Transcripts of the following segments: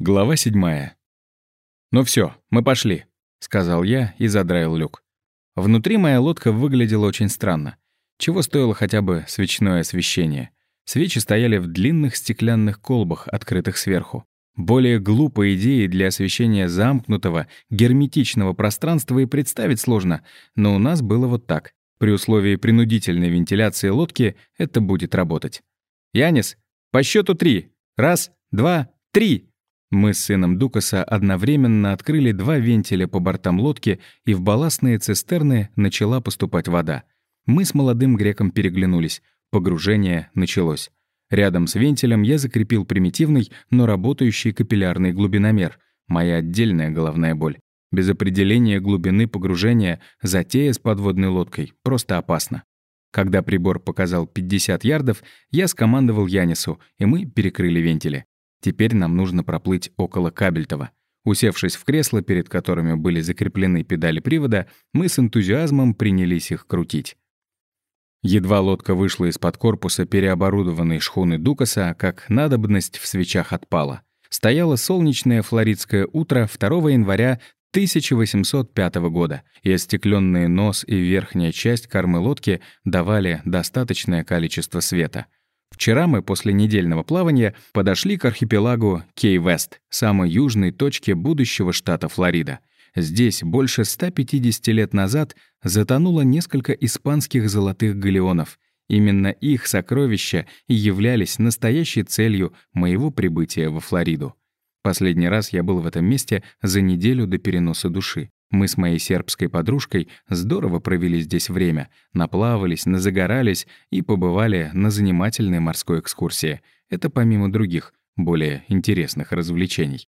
Глава седьмая. «Ну все, мы пошли», — сказал я и задраил люк. Внутри моя лодка выглядела очень странно. Чего стоило хотя бы свечное освещение. Свечи стояли в длинных стеклянных колбах, открытых сверху. Более глупой идеи для освещения замкнутого, герметичного пространства и представить сложно, но у нас было вот так. При условии принудительной вентиляции лодки это будет работать. «Янис, по счету три. Раз, два, три!» Мы с сыном Дукаса одновременно открыли два вентиля по бортам лодки, и в балластные цистерны начала поступать вода. Мы с молодым греком переглянулись. Погружение началось. Рядом с вентилем я закрепил примитивный, но работающий капиллярный глубиномер. Моя отдельная головная боль. Без определения глубины погружения затея с подводной лодкой просто опасно. Когда прибор показал 50 ярдов, я скомандовал Янису, и мы перекрыли вентили. Теперь нам нужно проплыть около Кабельтова. Усевшись в кресло, перед которыми были закреплены педали привода, мы с энтузиазмом принялись их крутить. Едва лодка вышла из-под корпуса переоборудованной шхуны Дукаса, как надобность в свечах отпала. Стояло солнечное флоридское утро 2 января 1805 года, и остекленный нос и верхняя часть кормы лодки давали достаточное количество света — Вчера мы после недельного плавания подошли к архипелагу Кей-Вест, самой южной точке будущего штата Флорида. Здесь больше 150 лет назад затонуло несколько испанских золотых галеонов. Именно их сокровища и являлись настоящей целью моего прибытия во Флориду. Последний раз я был в этом месте за неделю до переноса души. Мы с моей сербской подружкой здорово провели здесь время, наплавались, назагорались и побывали на занимательной морской экскурсии. Это помимо других, более интересных развлечений.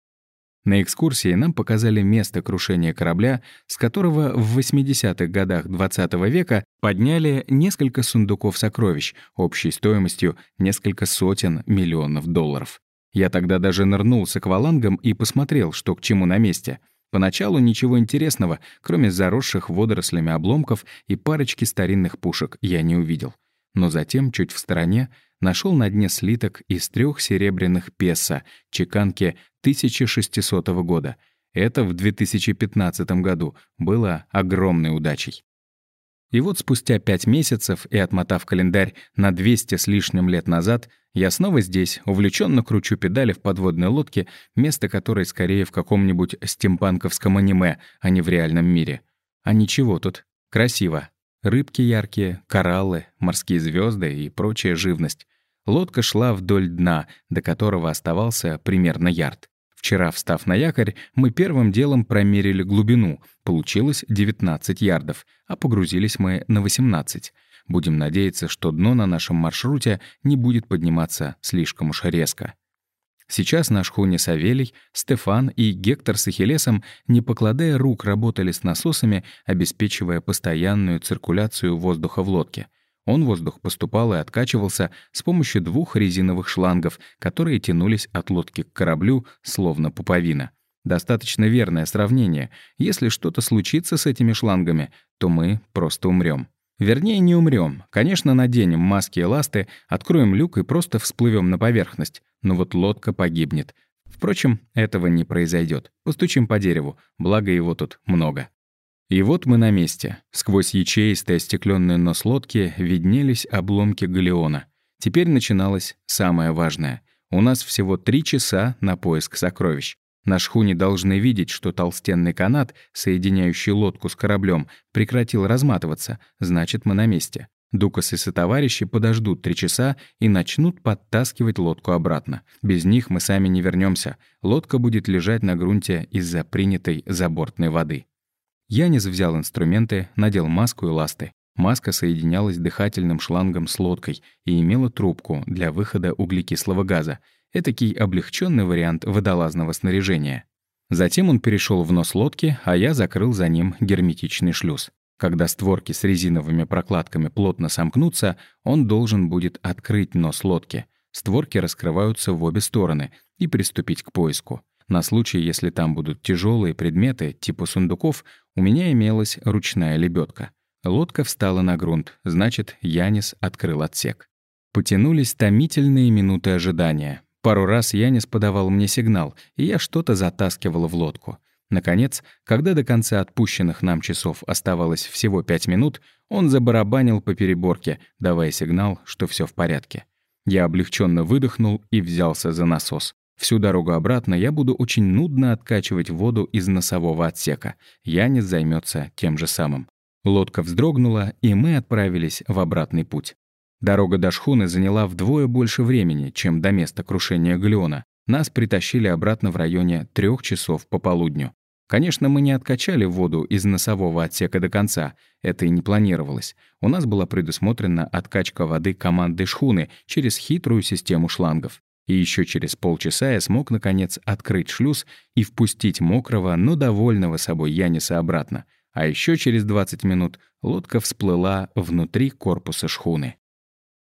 На экскурсии нам показали место крушения корабля, с которого в 80-х годах XX -го века подняли несколько сундуков сокровищ общей стоимостью несколько сотен миллионов долларов. Я тогда даже нырнул с аквалангом и посмотрел, что к чему на месте — Поначалу ничего интересного, кроме заросших водорослями обломков и парочки старинных пушек, я не увидел. Но затем, чуть в стороне, нашел на дне слиток из трех серебряных песо, чеканки 1600 года. Это в 2015 году было огромной удачей. И вот спустя пять месяцев и отмотав календарь на 200 с лишним лет назад, я снова здесь, увлеченно кручу педали в подводной лодке, место которой скорее в каком-нибудь стимпанковском аниме, а не в реальном мире. А ничего тут. Красиво. Рыбки яркие, кораллы, морские звезды и прочая живность. Лодка шла вдоль дна, до которого оставался примерно ярд. Вчера, встав на якорь, мы первым делом промерили глубину. Получилось 19 ярдов, а погрузились мы на 18. Будем надеяться, что дно на нашем маршруте не будет подниматься слишком уж резко. Сейчас на шхуне Савелий, Стефан и Гектор с Ахиллесом, не покладая рук, работали с насосами, обеспечивая постоянную циркуляцию воздуха в лодке — он воздух поступал и откачивался с помощью двух резиновых шлангов, которые тянулись от лодки к кораблю, словно пуповина. Достаточно верное сравнение. Если что-то случится с этими шлангами, то мы просто умрем. Вернее, не умрем. Конечно, наденем маски и ласты, откроем люк и просто всплывем на поверхность. Но вот лодка погибнет. Впрочем, этого не произойдет. Постучим по дереву, благо его тут много. И вот мы на месте. Сквозь ячеистый остеклённый нос лодки виднелись обломки галеона. Теперь начиналось самое важное. У нас всего три часа на поиск сокровищ. На шхуне должны видеть, что толстенный канат, соединяющий лодку с кораблем, прекратил разматываться, значит, мы на месте. Дукас и сотоварищи подождут три часа и начнут подтаскивать лодку обратно. Без них мы сами не вернемся. Лодка будет лежать на грунте из-за принятой забортной воды. Янис взял инструменты, надел маску и ласты. Маска соединялась дыхательным шлангом с лодкой и имела трубку для выхода углекислого газа. Этакий облегченный вариант водолазного снаряжения. Затем он перешел в нос лодки, а я закрыл за ним герметичный шлюз. Когда створки с резиновыми прокладками плотно сомкнутся, он должен будет открыть нос лодки. Створки раскрываются в обе стороны и приступить к поиску. На случай, если там будут тяжелые предметы, типа сундуков, у меня имелась ручная лебедка. Лодка встала на грунт, значит, Янис открыл отсек. Потянулись томительные минуты ожидания. Пару раз Янис подавал мне сигнал, и я что-то затаскивала в лодку. Наконец, когда до конца отпущенных нам часов оставалось всего пять минут, он забарабанил по переборке, давая сигнал, что все в порядке. Я облегченно выдохнул и взялся за насос. Всю дорогу обратно я буду очень нудно откачивать воду из носового отсека. Янис займется тем же самым. Лодка вздрогнула, и мы отправились в обратный путь. Дорога до шхуны заняла вдвое больше времени, чем до места крушения галеона. Нас притащили обратно в районе трех часов по полудню. Конечно, мы не откачали воду из носового отсека до конца, это и не планировалось. У нас была предусмотрена откачка воды команды шхуны через хитрую систему шлангов. И еще через полчаса я смог, наконец, открыть шлюз и впустить мокрого, но довольного собой Яниса обратно. А еще через 20 минут лодка всплыла внутри корпуса шхуны.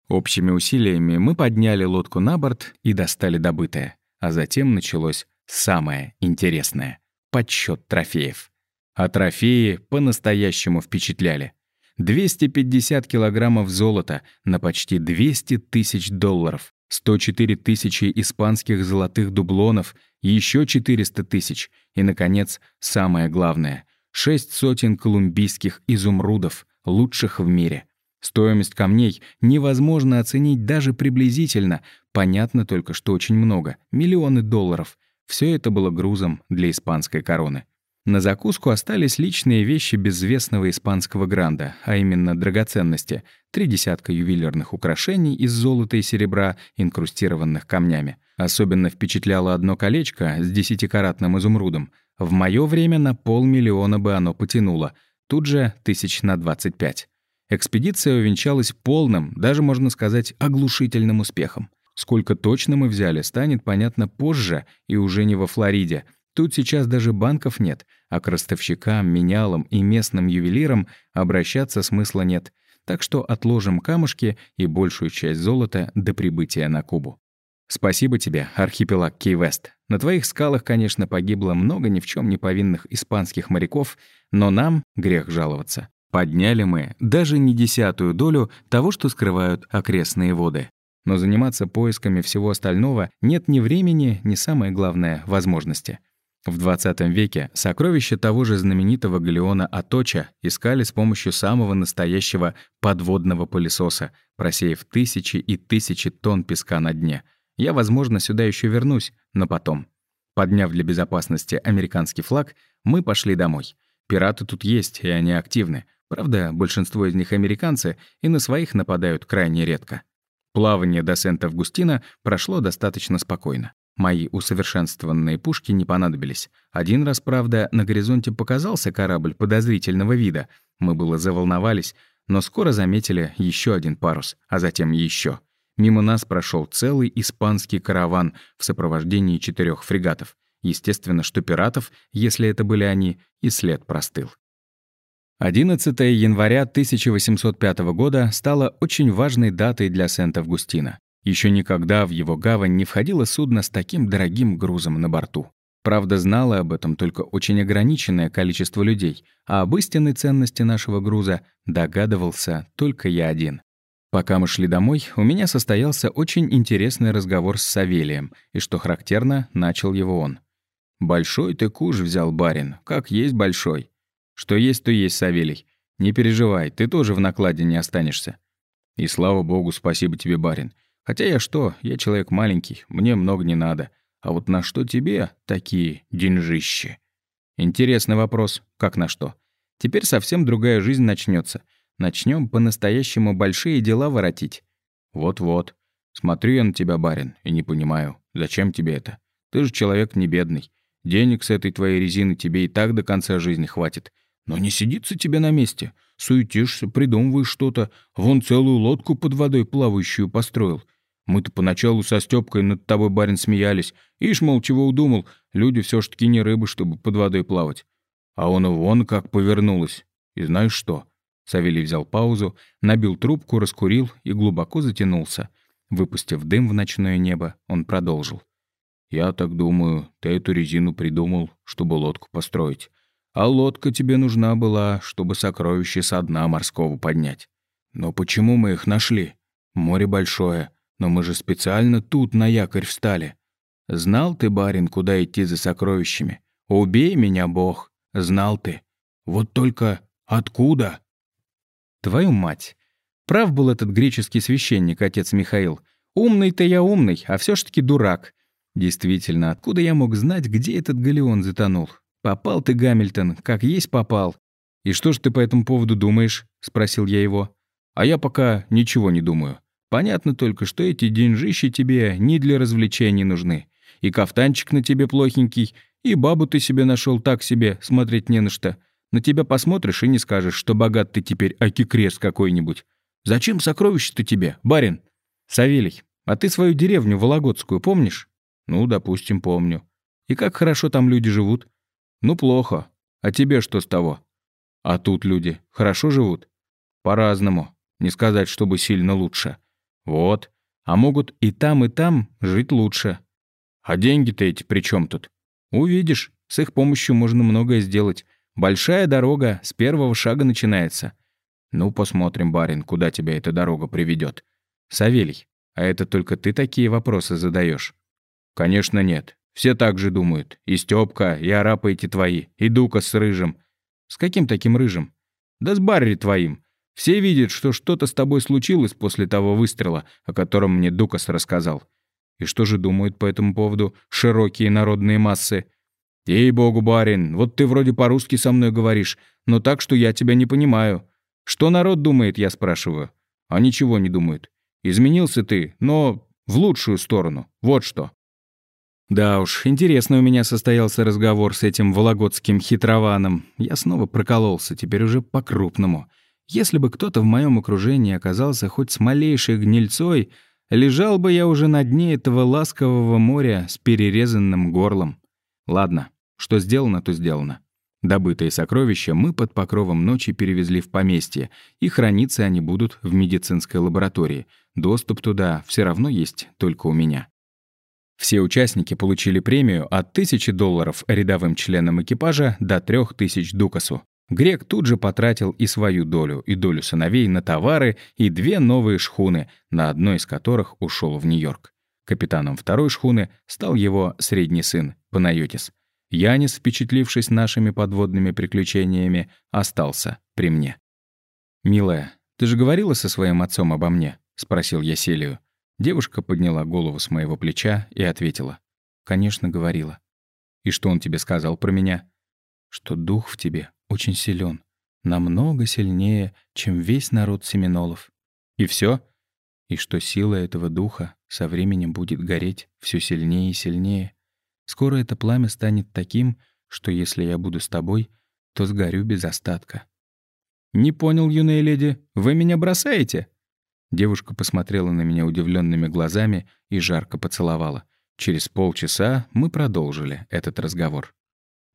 Общими усилиями мы подняли лодку на борт и достали добытое. А затем началось самое интересное — подсчет трофеев. А трофеи по-настоящему впечатляли. 250 килограммов золота на почти 200 тысяч долларов, 104 тысячи испанских золотых дублонов, еще 400 тысяч и, наконец, самое главное — шесть сотен колумбийских изумрудов, лучших в мире — Стоимость камней невозможно оценить даже приблизительно. Понятно только, что очень много. Миллионы долларов. Все это было грузом для испанской короны. На закуску остались личные вещи безвестного испанского гранда, а именно драгоценности, три десятка ювелирных украшений из золота и серебра, инкрустированных камнями. Особенно впечатляло одно колечко с десятикаратным изумрудом. В мое время на полмиллиона бы оно потянуло, тут же тысяч на двадцать пять. Экспедиция увенчалась полным, даже, можно сказать, оглушительным успехом. Сколько точно мы взяли, станет понятно позже и уже не во Флориде. Тут сейчас даже банков нет, а к ростовщикам, менялам и местным ювелирам обращаться смысла нет. Так что отложим камушки и большую часть золота до прибытия на Кубу. Спасибо тебе, архипелаг Кей-Вест. На твоих скалах, конечно, погибло много ни в чем не повинных испанских моряков, но нам грех жаловаться. Подняли мы даже не десятую долю того, что скрывают окрестные воды. Но заниматься поисками всего остального нет ни времени, ни, самое главное, возможности. В 20 веке сокровища того же знаменитого галеона Аточа искали с помощью самого настоящего подводного пылесоса, просеяв тысячи и тысячи тонн песка на дне. Я, возможно, сюда еще вернусь, но потом. Подняв для безопасности американский флаг, мы пошли домой. Пираты тут есть, и они активны. Правда, большинство из них американцы и на своих нападают крайне редко. Плавание до Сент-Августина прошло достаточно спокойно. Мои усовершенствованные пушки не понадобились. Один раз, правда, на горизонте показался корабль подозрительного вида. Мы было заволновались, но скоро заметили еще один парус, а затем еще. Мимо нас прошел целый испанский караван в сопровождении четырех фрегатов. Естественно, что пиратов, если это были они, и след простыл. 11 января 1805 года стало очень важной датой для Сент-Августина. Еще никогда в его гавань не входило судно с таким дорогим грузом на борту. Правда, знало об этом только очень ограниченное количество людей, а об истинной ценности нашего груза догадывался только я один. Пока мы шли домой, у меня состоялся очень интересный разговор с Савелием, и, что характерно, начал его он. «Большой ты куш взял, барин, как есть большой. Что есть, то есть, Савелий. Не переживай, ты тоже в накладе не останешься. И слава богу, спасибо тебе, барин. Хотя я что, я человек маленький, мне много не надо. А вот на что тебе такие деньжищи? Интересный вопрос. Как на что? Теперь совсем другая жизнь начнется. Начнем по-настоящему большие дела воротить. Вот-вот. Смотрю я на тебя, барин, и не понимаю, зачем тебе это? Ты же человек не бедный. Денег с этой твоей резины тебе и так до конца жизни хватит. Но не сидится тебе на месте. Суетишься, придумываешь что-то. Вон целую лодку под водой плавающую построил. Мы-то поначалу со Стёпкой над тобой, барин, смеялись. Ишь, мол, чего удумал. Люди все ж таки не рыбы, чтобы под водой плавать. А он вон как повернулось. И знаешь что? Савелий взял паузу, набил трубку, раскурил и глубоко затянулся. Выпустив дым в ночное небо, он продолжил. «Я так думаю, ты эту резину придумал, чтобы лодку построить. А лодка тебе нужна была, чтобы сокровища со дна морского поднять. Но почему мы их нашли? Море большое, Но мы же специально тут на якорь встали. Знал ты, барин, куда идти за сокровищами? Убей меня, Бог. Знал ты. Вот только откуда? Твою мать. Прав был этот греческий священник, отец Михаил. Умный-то я умный, а все ж таки дурак. Действительно, откуда я мог знать, где этот галеон затонул? Попал ты, Гамильтон, как есть попал. «И что ж ты по этому поводу думаешь?» — спросил я его. «А я пока ничего не думаю. Понятно только, что эти деньжищи тебе не для развлечений нужны. И кафтанчик на тебе плохенький, и бабу ты себе нашел так себе, смотреть не на что. На тебя посмотришь и не скажешь, что богат ты теперь аки-крест какой-нибудь. Зачем сокровище-то тебе, барин?» «Савелий, а ты свою деревню Вологодскую помнишь?» «Ну, допустим, помню. И как хорошо там люди живут?» «Ну, плохо. А тебе что с того?» А тут люди хорошо живут? По-разному. Не сказать, чтобы сильно лучше. Вот. А могут и там, и там жить лучше. А деньги-то эти при чем тут? Увидишь, с их помощью можно многое сделать. Большая дорога с первого шага начинается. Ну, посмотрим, барин, куда тебя эта дорога приведет. Савелий, а это только ты такие вопросы задаешь? Конечно, нет. Все так же думают. И Стёпка, и арапы эти твои, и Дука с Рыжим. «С каким таким рыжим?» «Да с Барри твоим. Все видят, что что-то с тобой случилось после того выстрела, о котором мне Дукас рассказал. И что же думают по этому поводу широкие народные массы? Ей-богу, барин, вот ты вроде по-русски со мной говоришь, но так, что я тебя не понимаю. Что народ думает, я спрашиваю? А ничего не думают. Изменился ты, но в лучшую сторону. Вот что. Да уж, интересно у меня состоялся разговор с этим вологодским хитрованом. Я снова прокололся, теперь уже по-крупному. Если бы кто-то в моем окружении оказался хоть с малейшей гнильцой, лежал бы я уже на дне этого ласкового моря с перерезанным горлом. Ладно, что сделано, то сделано. Добытые сокровища мы под покровом ночи перевезли в поместье, и храниться они будут в медицинской лаборатории. Доступ туда все равно есть только у меня. Все участники получили премию от 1000 долларов рядовым членам экипажа до 3000 дукасу. Грек тут же потратил и свою долю, и долю сыновей на товары и две новые шхуны, на одной из которых ушел в Нью-Йорк. Капитаном второй шхуны стал его средний сын, Панайотис. Янис, впечатлившись нашими подводными приключениями, остался при мне. «Милая, ты же говорила со своим отцом обо мне?» — спросил я Селию. Девушка подняла голову с моего плеча и ответила. «Конечно, говорила. И что он тебе сказал про меня?» «Что дух в тебе очень силен, намного сильнее, чем весь народ семинолов. И все? И что сила этого духа со временем будет гореть все сильнее и сильнее. Скоро это пламя станет таким, что если я буду с тобой, то сгорю без остатка». «Не понял, юная леди, вы меня бросаете?» Девушка посмотрела на меня удивленными глазами и жарко поцеловала. Через полчаса мы продолжили этот разговор.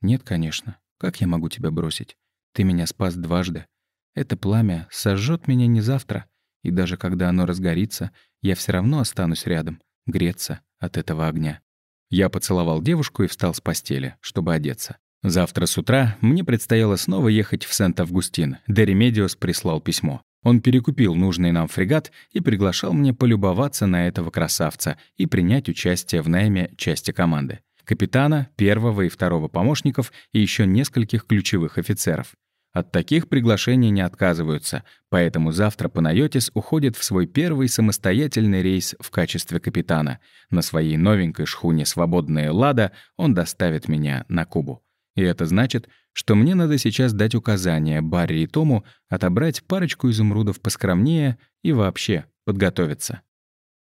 «Нет, конечно. Как я могу тебя бросить? Ты меня спас дважды. Это пламя сожжет меня не завтра, и даже когда оно разгорится, я все равно останусь рядом, греться от этого огня». Я поцеловал девушку и встал с постели, чтобы одеться. Завтра с утра мне предстояло снова ехать в Сент-Августин. Де Ремедиос прислал письмо. Он перекупил нужный нам фрегат и приглашал мне полюбоваться на этого красавца и принять участие в найме части команды. Капитана, первого и второго помощников и еще нескольких ключевых офицеров. От таких приглашений не отказываются, поэтому завтра Панайотис уходит в свой первый самостоятельный рейс в качестве капитана. На своей новенькой шхуне «Свободная Лада» он доставит меня на Кубу. И это значит, что мне надо сейчас дать указание Барри и Тому отобрать парочку изумрудов поскромнее и вообще подготовиться.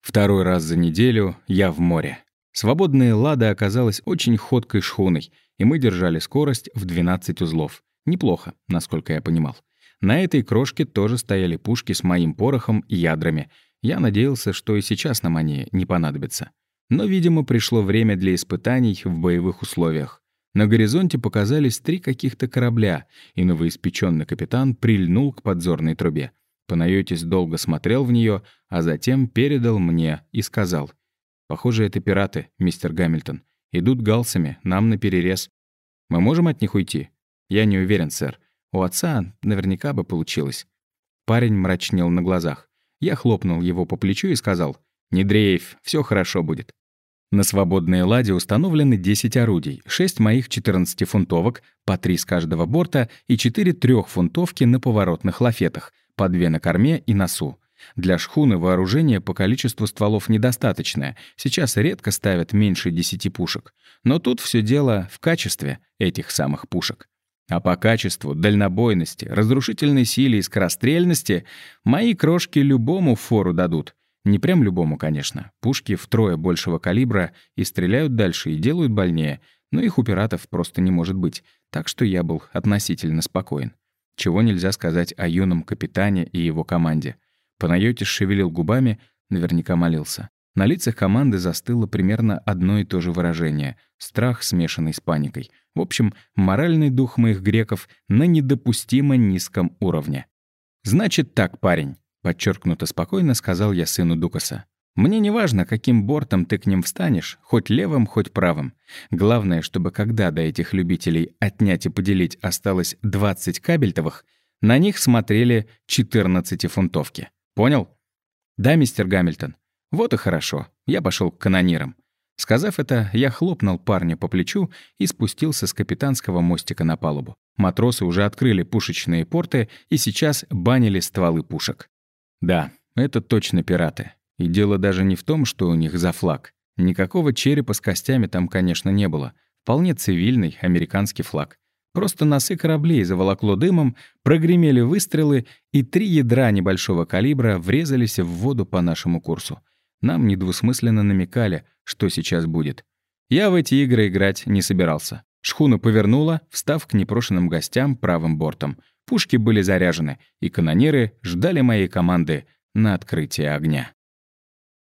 Второй раз за неделю я в море. Свободная Лада оказалась очень ходкой шхуной, и мы держали скорость в 12 узлов. Неплохо, насколько я понимал. На этой крошке тоже стояли пушки с моим порохом и ядрами. Я надеялся, что и сейчас нам они не понадобятся. Но, видимо, пришло время для испытаний в боевых условиях. На горизонте показались три каких-то корабля, и новоиспеченный капитан прильнул к подзорной трубе. Панайотис долго смотрел в нее, а затем передал мне и сказал. «Похоже, это пираты, мистер Гамильтон. Идут галсами, нам на перерез. Мы можем от них уйти?» «Я не уверен, сэр. У отца наверняка бы получилось». Парень мрачнел на глазах. Я хлопнул его по плечу и сказал. Не дрейф, все хорошо будет. На свободной ладе установлены 10 орудий, 6 моих 14-фунтовок, по 3 с каждого борта и 4 трехфунтовки на поворотных лафетах, по 2 на корме и носу. Для шхуны вооружение по количеству стволов недостаточное, сейчас редко ставят меньше 10 пушек. Но тут все дело в качестве этих самых пушек. А по качеству, дальнобойности, разрушительной силе и скорострельности мои крошки любому фору дадут. Не прям любому, конечно. Пушки втрое большего калибра и стреляют дальше, и делают больнее, но их у пиратов просто не может быть, так что я был относительно спокоен. Чего нельзя сказать о юном капитане и его команде. Панайотис шевелил губами, наверняка молился. На лицах команды застыло примерно одно и то же выражение — страх, смешанный с паникой. В общем, моральный дух моих греков на недопустимо низком уровне. «Значит так, парень», Подчеркнуто спокойно сказал я сыну Дукаса. «Мне не важно, каким бортом ты к ним встанешь, хоть левым, хоть правым. Главное, чтобы когда до этих любителей отнять и поделить осталось 20 кабельтовых, на них смотрели 14-фунтовки. Понял?» «Да, мистер Гамильтон. Вот и хорошо. Я пошел к канонирам». Сказав это, я хлопнул парня по плечу и спустился с капитанского мостика на палубу. Матросы уже открыли пушечные порты и сейчас банили стволы пушек. Да, это точно пираты. И дело даже не в том, что у них за флаг. Никакого черепа с костями там, конечно, не было. Вполне цивильный американский флаг. Просто носы кораблей заволокло дымом, прогремели выстрелы, и три ядра небольшого калибра врезались в воду по нашему курсу. Нам недвусмысленно намекали, что сейчас будет. Я в эти игры играть не собирался. Шхуна повернула, встав к непрошенным гостям правым бортом. Пушки были заряжены, и канонеры ждали моей команды на открытие огня.